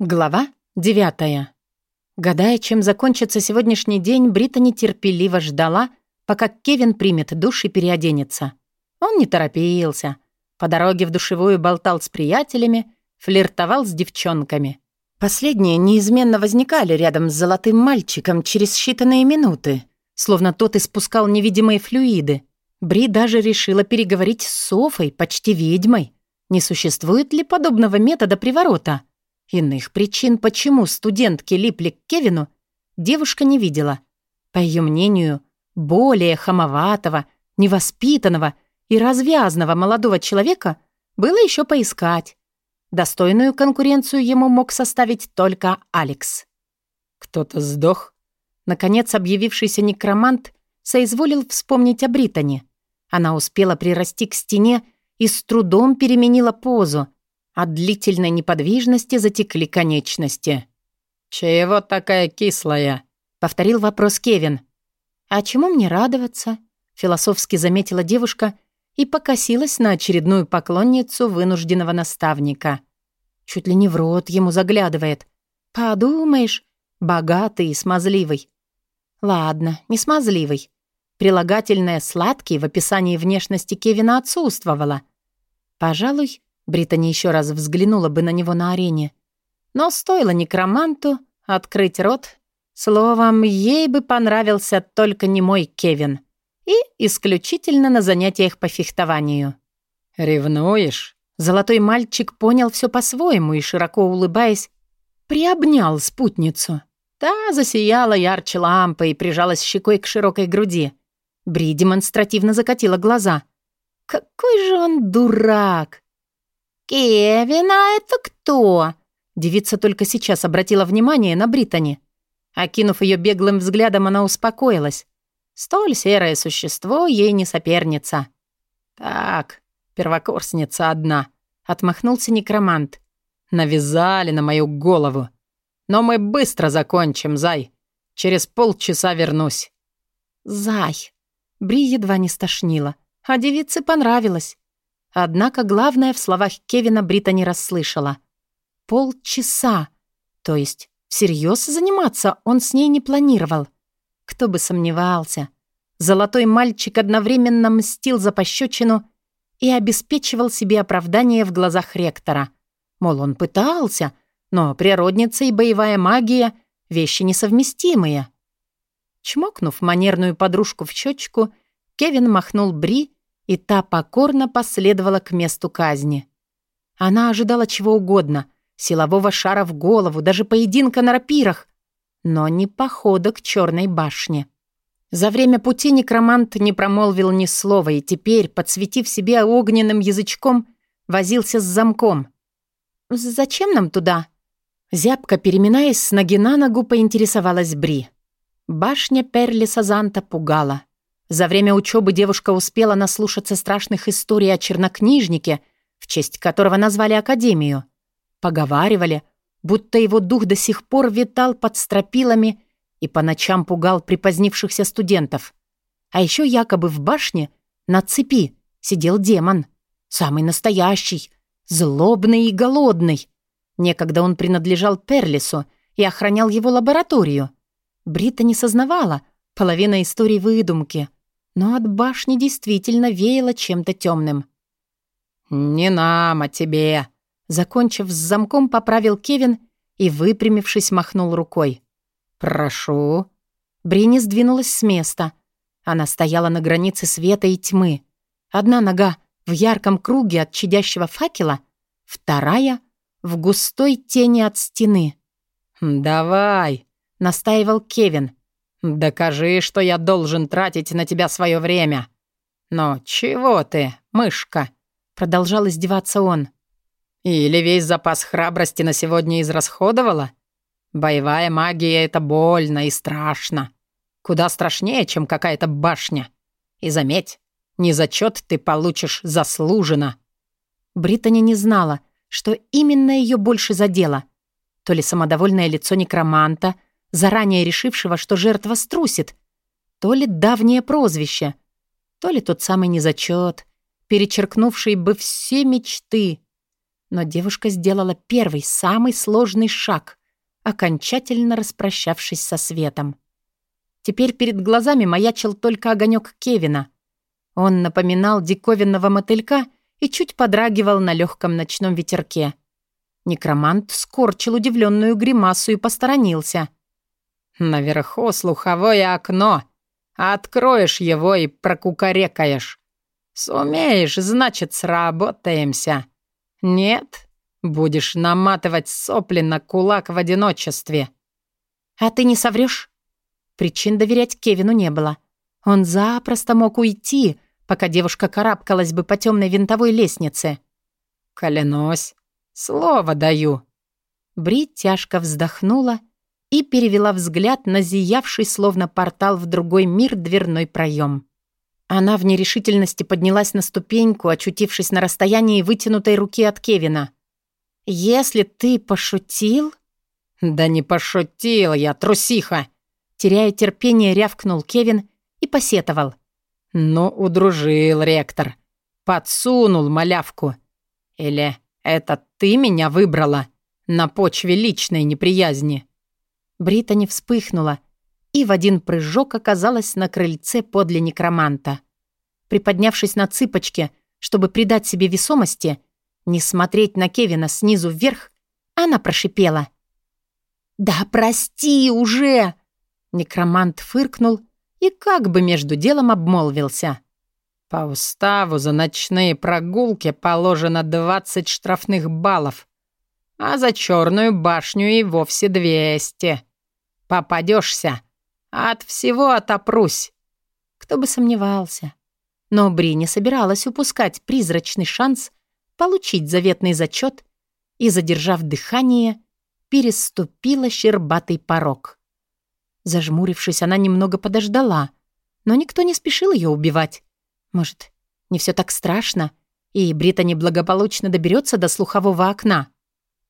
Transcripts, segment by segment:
Глава девятая. Гадая, чем закончится сегодняшний день, Брита нетерпеливо ждала, пока Кевин примет душ и переоденется. Он не торопился. По дороге в душевую болтал с приятелями, флиртовал с девчонками. Последние неизменно возникали рядом с золотым мальчиком через считанные минуты, словно тот испускал невидимые флюиды. Бри даже решила переговорить с Софой, почти ведьмой. Не существует ли подобного метода приворота? Иных причин, почему студентки липли к Кевину, девушка не видела. По ее мнению, более хамоватого, невоспитанного и развязного молодого человека было еще поискать. Достойную конкуренцию ему мог составить только Алекс. «Кто-то сдох?» Наконец объявившийся некромант соизволил вспомнить о Британе. Она успела прирасти к стене и с трудом переменила позу — от длительной неподвижности затекли конечности. «Чего такая кислая?» — повторил вопрос Кевин. «А чему мне радоваться?» — философски заметила девушка и покосилась на очередную поклонницу вынужденного наставника. Чуть ли не в рот ему заглядывает. «Подумаешь, богатый и смазливый». «Ладно, не смазливый». Прилагательное «сладкий» в описании внешности Кевина отсутствовало. Пожалуй, Британи еще раз взглянула бы на него на арене. Но стоило некроманту открыть рот. Словом, ей бы понравился только не мой Кевин. И исключительно на занятиях по фехтованию. «Ревнуешь?» Золотой мальчик понял все по-своему и, широко улыбаясь, приобнял спутницу. Та засияла ярче лампы и прижалась щекой к широкой груди. Бри демонстративно закатила глаза. «Какой же он дурак!» «Кевин, а это кто?» Девица только сейчас обратила внимание на Британи. Окинув ее беглым взглядом, она успокоилась. Столь серое существо ей не соперница. «Так, первокурсница одна», — отмахнулся некромант. «Навязали на мою голову. Но мы быстро закончим, Зай. Через полчаса вернусь». «Зай». Бри едва не стошнила, а девице понравилось. Однако главное в словах Кевина Брита не расслышала. Полчаса. То есть всерьез заниматься он с ней не планировал. Кто бы сомневался. Золотой мальчик одновременно мстил за пощечину и обеспечивал себе оправдание в глазах ректора. Мол, он пытался, но природница и боевая магия — вещи несовместимые. Чмокнув манерную подружку в щечку, Кевин махнул Бри и та покорно последовала к месту казни. Она ожидала чего угодно — силового шара в голову, даже поединка на рапирах, но не похода к черной башне. За время пути некромант не промолвил ни слова и теперь, подсветив себе огненным язычком, возился с замком. «Зачем нам туда?» Зябко, переминаясь с ноги на ногу, поинтересовалась Бри. Башня Перли Сазанта пугала. За время учебы девушка успела наслушаться страшных историй о чернокнижнике, в честь которого назвали Академию. Поговаривали, будто его дух до сих пор витал под стропилами и по ночам пугал припозднившихся студентов. А еще якобы в башне на цепи сидел демон. Самый настоящий, злобный и голодный. Некогда он принадлежал Перлису и охранял его лабораторию. Брита не сознавала, половина истории выдумки — но от башни действительно веяло чем-то темным. «Не нам, а тебе!» Закончив с замком, поправил Кевин и, выпрямившись, махнул рукой. «Прошу». Брини сдвинулась с места. Она стояла на границе света и тьмы. Одна нога в ярком круге от чадящего факела, вторая — в густой тени от стены. «Давай», — настаивал Кевин. «Докажи, что я должен тратить на тебя свое время». «Но чего ты, мышка?» Продолжал издеваться он. «Или весь запас храбрости на сегодня израсходовала? Боевая магия — это больно и страшно. Куда страшнее, чем какая-то башня. И заметь, не зачет ты получишь заслуженно». Британи не знала, что именно ее больше задело. То ли самодовольное лицо некроманта — заранее решившего, что жертва струсит, то ли давнее прозвище, то ли тот самый незачет, перечеркнувший бы все мечты. Но девушка сделала первый, самый сложный шаг, окончательно распрощавшись со светом. Теперь перед глазами маячил только огонек Кевина. Он напоминал диковинного мотылька и чуть подрагивал на легком ночном ветерке. Некромант скорчил удивленную гримасу и посторонился. «Наверху слуховое окно. Откроешь его и прокукарекаешь. Сумеешь, значит, сработаемся. Нет, будешь наматывать сопли на кулак в одиночестве». «А ты не соврёшь?» Причин доверять Кевину не было. Он запросто мог уйти, пока девушка карабкалась бы по темной винтовой лестнице. «Клянусь, слово даю». Бри тяжко вздохнула и перевела взгляд на зиявший словно портал в другой мир дверной проем. Она в нерешительности поднялась на ступеньку, очутившись на расстоянии вытянутой руки от Кевина. «Если ты пошутил...» «Да не пошутил я, трусиха!» Теряя терпение, рявкнул Кевин и посетовал. «Ну, удружил ректор. Подсунул малявку. Или это ты меня выбрала на почве личной неприязни?» Брита не вспыхнула и в один прыжок оказалась на крыльце подле некроманта. Приподнявшись на цыпочки, чтобы придать себе весомости, не смотреть на Кевина снизу вверх, она прошипела. «Да прости уже!» Некромант фыркнул и как бы между делом обмолвился. «По уставу за ночные прогулки положено 20 штрафных баллов, а за черную башню и вовсе 200. Попадешься, от всего отопрусь». Кто бы сомневался. Но Бри не собиралась упускать призрачный шанс получить заветный зачет и, задержав дыхание, переступила щербатый порог. Зажмурившись, она немного подождала, но никто не спешил ее убивать. Может, не все так страшно, и Британи благополучно доберется до слухового окна.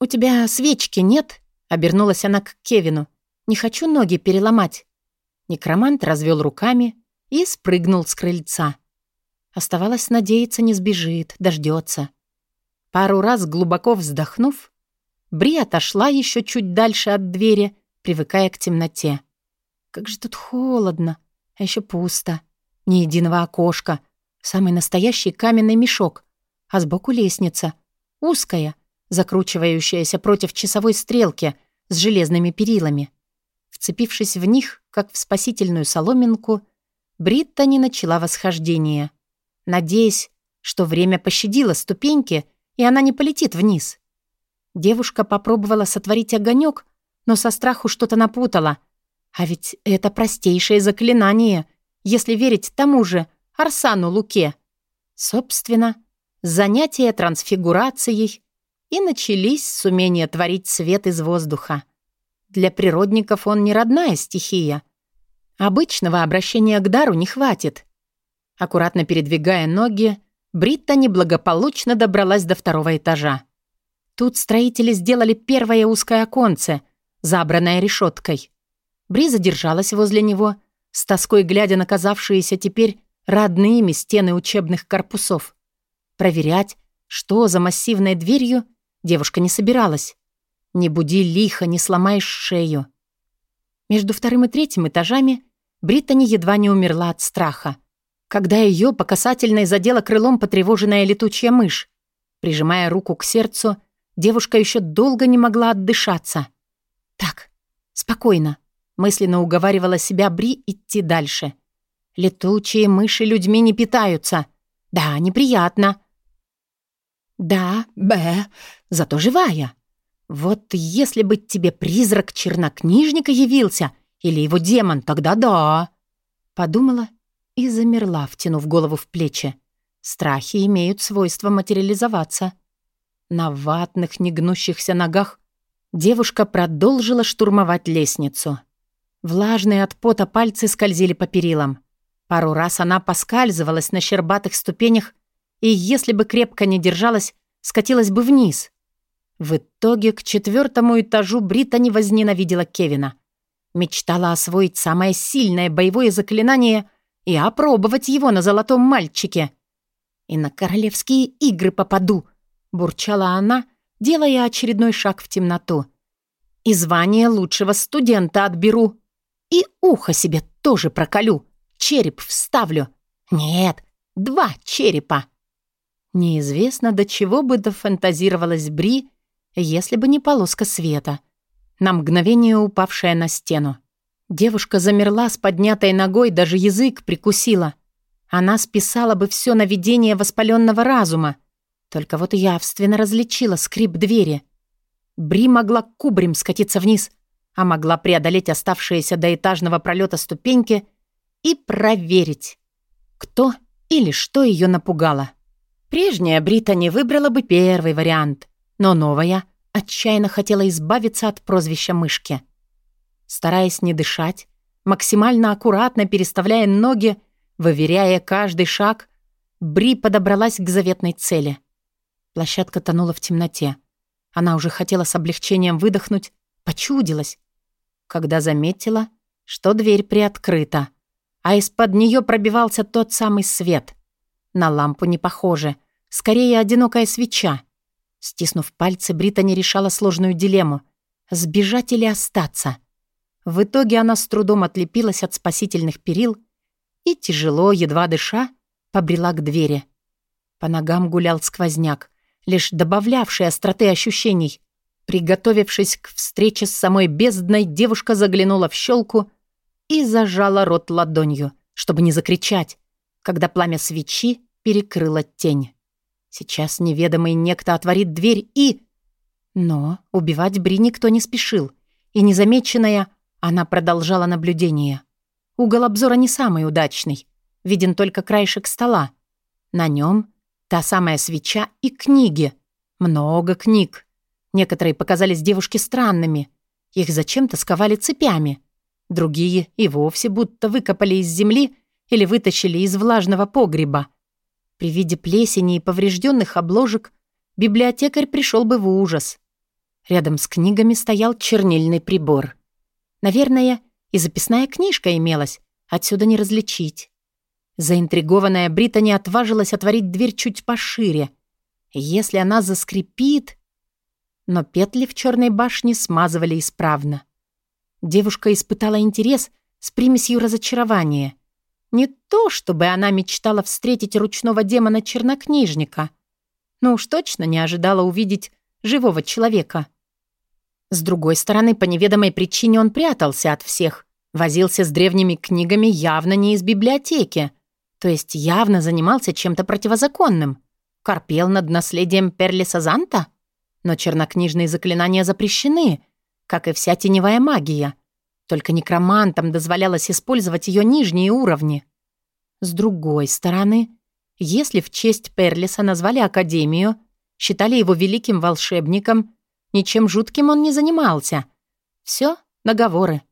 «У тебя свечки нет?» — обернулась она к Кевину. «Не хочу ноги переломать». Некромант развел руками и спрыгнул с крыльца. Оставалось надеяться, не сбежит, дождется. Пару раз глубоко вздохнув, Бри отошла еще чуть дальше от двери, привыкая к темноте. Как же тут холодно, а еще пусто. Ни единого окошка. Самый настоящий каменный мешок. А сбоку лестница. Узкая, закручивающаяся против часовой стрелки с железными перилами. Вцепившись в них, как в спасительную соломинку, Бритта не начала восхождение, надеясь, что время пощадило ступеньки, и она не полетит вниз. Девушка попробовала сотворить огонек, но со страху что-то напутала — а ведь это простейшее заклинание, если верить тому же Арсану Луке. Собственно, занятия трансфигурацией и начались с умения творить свет из воздуха. Для природников он не родная стихия. Обычного обращения к дару не хватит. Аккуратно передвигая ноги, Бритта неблагополучно добралась до второго этажа. Тут строители сделали первое узкое оконце, забранное решеткой. Бри задержалась возле него, с тоской глядя на казавшиеся теперь родными стены учебных корпусов. Проверять, что за массивной дверью, девушка не собиралась. «Не буди лихо, не сломаешь шею». Между вторым и третьим этажами Бриттани едва не умерла от страха, когда ее по касательной задела крылом потревоженная летучая мышь. Прижимая руку к сердцу, девушка еще долго не могла отдышаться. «Так, спокойно. Мысленно уговаривала себя Бри идти дальше. Летучие мыши людьми не питаются. Да, неприятно. Да, б, зато живая. Вот если бы тебе призрак чернокнижника явился, или его демон, тогда да. Подумала и замерла, втянув голову в плечи. Страхи имеют свойство материализоваться. На ватных, негнущихся ногах девушка продолжила штурмовать лестницу. Влажные от пота пальцы скользили по перилам. Пару раз она поскальзывалась на щербатых ступенях и, если бы крепко не держалась, скатилась бы вниз. В итоге к четвертому этажу Британи возненавидела Кевина. Мечтала освоить самое сильное боевое заклинание и опробовать его на золотом мальчике. И на королевские игры попаду. бурчала она, делая очередной шаг в темноту. «И звание лучшего студента отберу. И ухо себе тоже проколю, череп вставлю. Нет, два черепа». Неизвестно, до чего бы дофантазировалась Бри, если бы не полоска света, на мгновение упавшая на стену. Девушка замерла с поднятой ногой, даже язык прикусила. Она списала бы все на видение воспаленного разума. Только вот явственно различила скрип двери. Бри могла кубрем скатиться вниз, а могла преодолеть оставшиеся до этажного пролета ступеньки и проверить, кто или что ее напугало. Прежняя Брита не выбрала бы первый вариант, но новая отчаянно хотела избавиться от прозвища мышки. Стараясь не дышать, максимально аккуратно переставляя ноги, выверяя каждый шаг, Бри подобралась к заветной цели. Площадка тонула в темноте. Она уже хотела с облегчением выдохнуть, почудилась, когда заметила, что дверь приоткрыта, а из-под нее пробивался тот самый свет. На лампу не похоже, скорее одинокая свеча. Стиснув пальцы, Брита не решала сложную дилемму — сбежать или остаться. В итоге она с трудом отлепилась от спасительных перил и, тяжело, едва дыша, побрела к двери. По ногам гулял сквозняк, лишь добавлявший остроты ощущений. Приготовившись к встрече с самой бездной, девушка заглянула в щелку и зажала рот ладонью, чтобы не закричать, когда пламя свечи перекрыло тень. Сейчас неведомый некто отворит дверь и... Но убивать Бри никто не спешил, и незамеченная она продолжала наблюдение. Угол обзора не самый удачный. Виден только краешек стола. На нем та самая свеча и книги. Много книг. Некоторые показались девушке странными. Их зачем-то сковали цепями. Другие и вовсе будто выкопали из земли или вытащили из влажного погреба. При виде плесени и поврежденных обложек библиотекарь пришел бы в ужас. Рядом с книгами стоял чернильный прибор — Наверное, и записная книжка имелась. Отсюда не различить. Заинтригованная Брита не отважилась отворить дверь чуть пошире. Если она заскрипит... Но петли в черной башне смазывали исправно. Девушка испытала интерес с примесью разочарования. Не то, чтобы она мечтала встретить ручного демона-чернокнижника, но уж точно не ожидала увидеть живого человека — с другой стороны, по неведомой причине он прятался от всех. Возился с древними книгами явно не из библиотеки. То есть явно занимался чем-то противозаконным. Корпел над наследием Перли Сазанта? Но чернокнижные заклинания запрещены, как и вся теневая магия. Только некромантам дозволялось использовать ее нижние уровни. С другой стороны, если в честь Перлиса назвали Академию, считали его великим волшебником — Ничем жутким он не занимался. Все наговоры.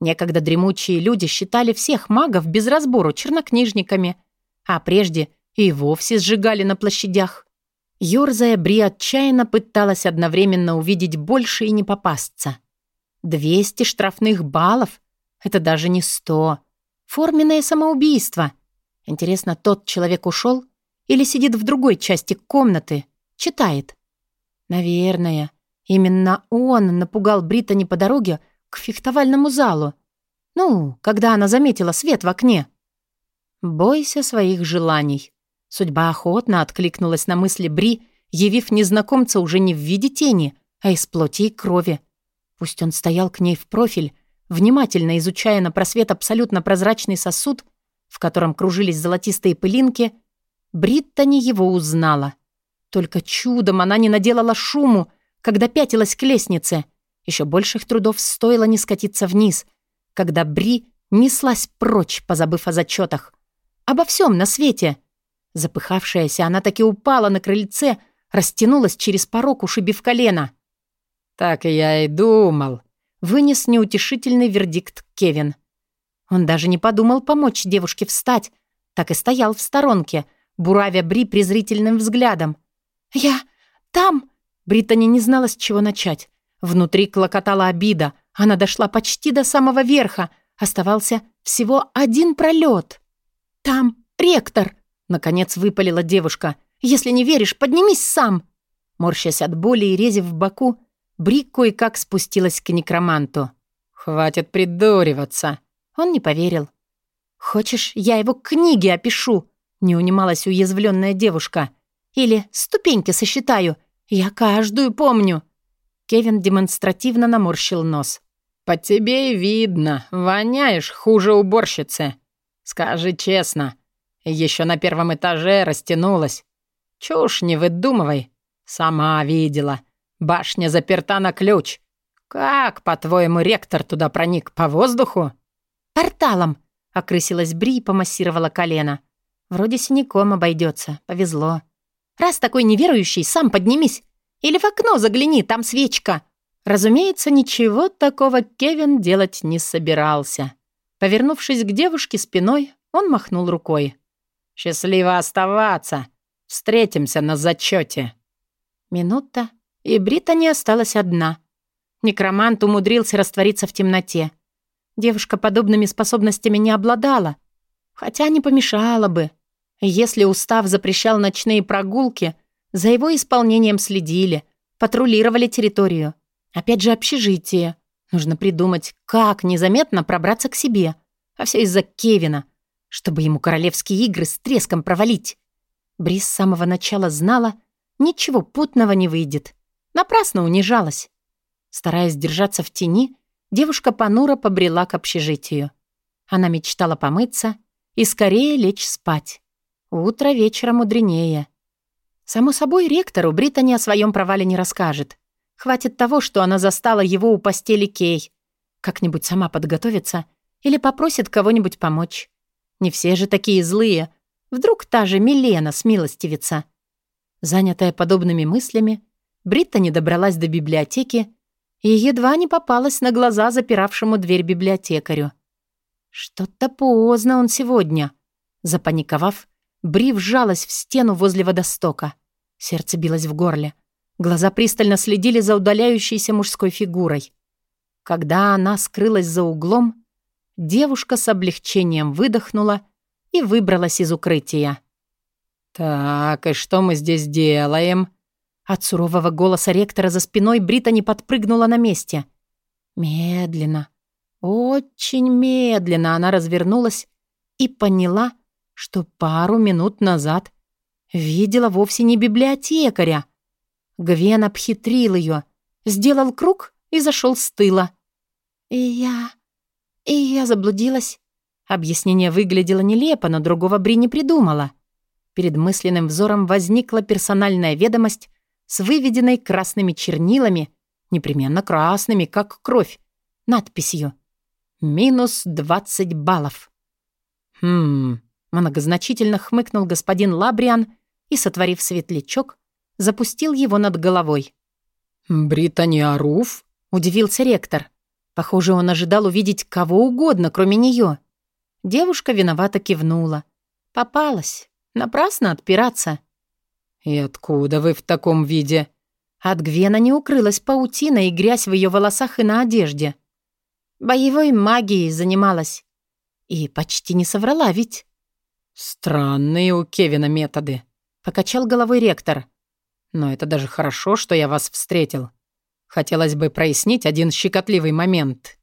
Некогда дремучие люди считали всех магов без разбору чернокнижниками, а прежде и вовсе сжигали на площадях. Ёрзая, Бри отчаянно пыталась одновременно увидеть больше и не попасться. Двести штрафных баллов — это даже не сто. Форменное самоубийство. Интересно, тот человек ушел или сидит в другой части комнаты, читает? Наверное. Именно он напугал Британи по дороге к фехтовальному залу. Ну, когда она заметила свет в окне. «Бойся своих желаний». Судьба охотно откликнулась на мысли Бри, явив незнакомца уже не в виде тени, а из плоти и крови. Пусть он стоял к ней в профиль, внимательно изучая на просвет абсолютно прозрачный сосуд, в котором кружились золотистые пылинки, Бриттани его узнала. Только чудом она не наделала шуму, когда пятилась к лестнице. Еще больших трудов стоило не скатиться вниз, когда Бри неслась прочь, позабыв о зачетах. Обо всем на свете. Запыхавшаяся, она таки упала на крыльце, растянулась через порог, ушибив колено. «Так я и думал», — вынес неутешительный вердикт Кевин. Он даже не подумал помочь девушке встать, так и стоял в сторонке, буравя Бри презрительным взглядом. «Я там...» Британи не знала, с чего начать. Внутри клокотала обида. Она дошла почти до самого верха. Оставался всего один пролет. «Там ректор!» — наконец выпалила девушка. «Если не веришь, поднимись сам!» Морщась от боли и рези в боку, Бри кое-как спустилась к некроманту. «Хватит придуриваться!» Он не поверил. «Хочешь, я его книги опишу?» Не унималась уязвленная девушка. «Или ступеньки сосчитаю. Я каждую помню». Кевин демонстративно наморщил нос. «По тебе и видно. Воняешь хуже уборщицы. Скажи честно. Еще на первом этаже растянулась. Чушь не выдумывай. Сама видела. Башня заперта на ключ. Как, по-твоему, ректор туда проник? По воздуху?» «Порталом!» — окрысилась Бри и помассировала колено. «Вроде синяком обойдется. Повезло. Раз такой неверующий, сам поднимись. Или в окно загляни, там свечка». Разумеется, ничего такого Кевин делать не собирался. Повернувшись к девушке спиной, он махнул рукой. «Счастливо оставаться! Встретимся на зачете!» Минута, и Британи осталась одна. Некромант умудрился раствориться в темноте. Девушка подобными способностями не обладала, хотя не помешала бы. Если устав запрещал ночные прогулки, за его исполнением следили, патрулировали территорию. Опять же общежитие. Нужно придумать, как незаметно пробраться к себе. А все из-за Кевина, чтобы ему королевские игры с треском провалить. Брис с самого начала знала, ничего путного не выйдет. Напрасно унижалась. Стараясь держаться в тени, девушка понуро побрела к общежитию. Она мечтала помыться и скорее лечь спать. Утро вечера мудренее. Само собой, ректору Британи о своем провале не расскажет. Хватит того, что она застала его у постели Кей. Как-нибудь сама подготовится или попросит кого-нибудь помочь. Не все же такие злые. Вдруг та же Милена смилостивится. Занятая подобными мыслями, Бриттани добралась до библиотеки и едва не попалась на глаза запиравшему дверь библиотекарю. Что-то поздно он сегодня. Запаниковав, Бри вжалась в стену возле водостока. Сердце билось в горле. Глаза пристально следили за удаляющейся мужской фигурой. Когда она скрылась за углом, девушка с облегчением выдохнула и выбралась из укрытия. «Так, и что мы здесь делаем?» От сурового голоса ректора за спиной Брита подпрыгнула на месте. Медленно, очень медленно она развернулась и поняла, что пару минут назад видела вовсе не библиотекаря, Гвен обхитрил ее, сделал круг и зашел с тыла. И я... и я заблудилась. Объяснение выглядело нелепо, но другого Бри не придумала. Перед мысленным взором возникла персональная ведомость с выведенной красными чернилами, непременно красными, как кровь, надписью «Минус двадцать баллов». «Хм...» — многозначительно хмыкнул господин Лабриан и, сотворив светлячок, запустил его над головой. «Британия Руф?» — удивился ректор. Похоже, он ожидал увидеть кого угодно, кроме нее. Девушка виновато кивнула. Попалась. Напрасно отпираться. «И откуда вы в таком виде?» От Гвена не укрылась паутина и грязь в ее волосах и на одежде. Боевой магией занималась. И почти не соврала ведь. «Странные у Кевина методы», — покачал головой ректор. Но это даже хорошо, что я вас встретил. Хотелось бы прояснить один щекотливый момент».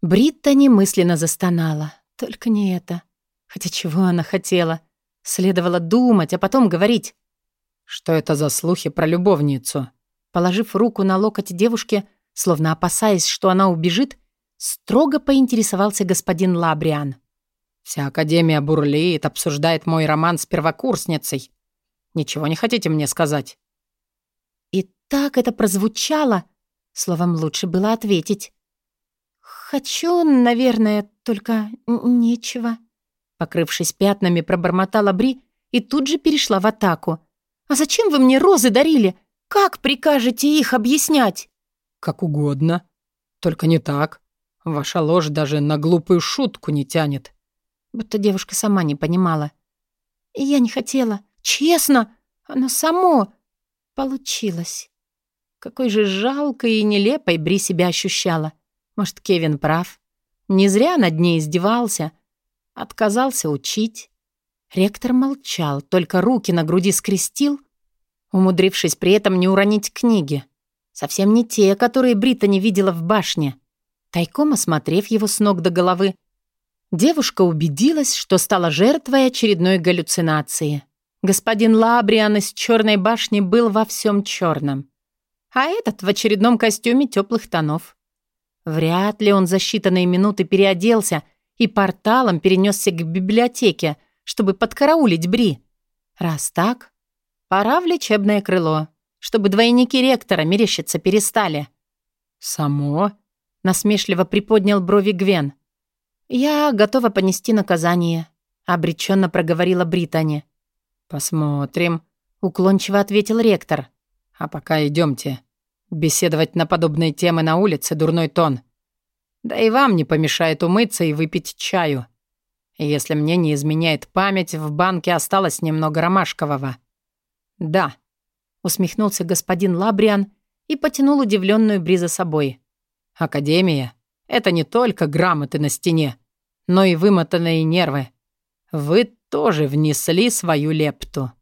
Бритта немысленно застонала. Только не это. Хотя чего она хотела? Следовало думать, а потом говорить. «Что это за слухи про любовницу?» Положив руку на локоть девушки, словно опасаясь, что она убежит, строго поинтересовался господин Лабриан. «Вся Академия бурлеет, обсуждает мой роман с первокурсницей. Ничего не хотите мне сказать?» так это прозвучало. Словом, лучше было ответить. «Хочу, наверное, только нечего». Покрывшись пятнами, пробормотала Бри и тут же перешла в атаку. «А зачем вы мне розы дарили? Как прикажете их объяснять?» «Как угодно. Только не так. Ваша ложь даже на глупую шутку не тянет». Будто девушка сама не понимала. «Я не хотела. Честно, оно само получилось». Какой же жалкой и нелепой Бри себя ощущала. Может, Кевин прав? Не зря над ней издевался. Отказался учить. Ректор молчал, только руки на груди скрестил. умудрившись при этом не уронить книги. Совсем не те, которые Брита не видела в башне. Тайком осмотрев его с ног до головы, девушка убедилась, что стала жертвой очередной галлюцинации. Господин Лабриан из черной башни был во всем черном, а этот в очередном костюме теплых тонов. Вряд ли он за считанные минуты переоделся и порталом перенесся к библиотеке, чтобы подкараулить Бри. Раз так, пора в лечебное крыло, чтобы двойники ректора мерещиться перестали. «Само?» — насмешливо приподнял брови Гвен. «Я готова понести наказание», — обреченно проговорила Британи. «Посмотрим», — уклончиво ответил ректор. «А пока идемте. Беседовать на подобные темы на улице — дурной тон. Да и вам не помешает умыться и выпить чаю. Если мне не изменяет память, в банке осталось немного ромашкового». «Да», — усмехнулся господин Лабриан и потянул удивленную Бри за собой. «Академия — это не только грамоты на стене, но и вымотанные нервы. Вы тоже внесли свою лепту.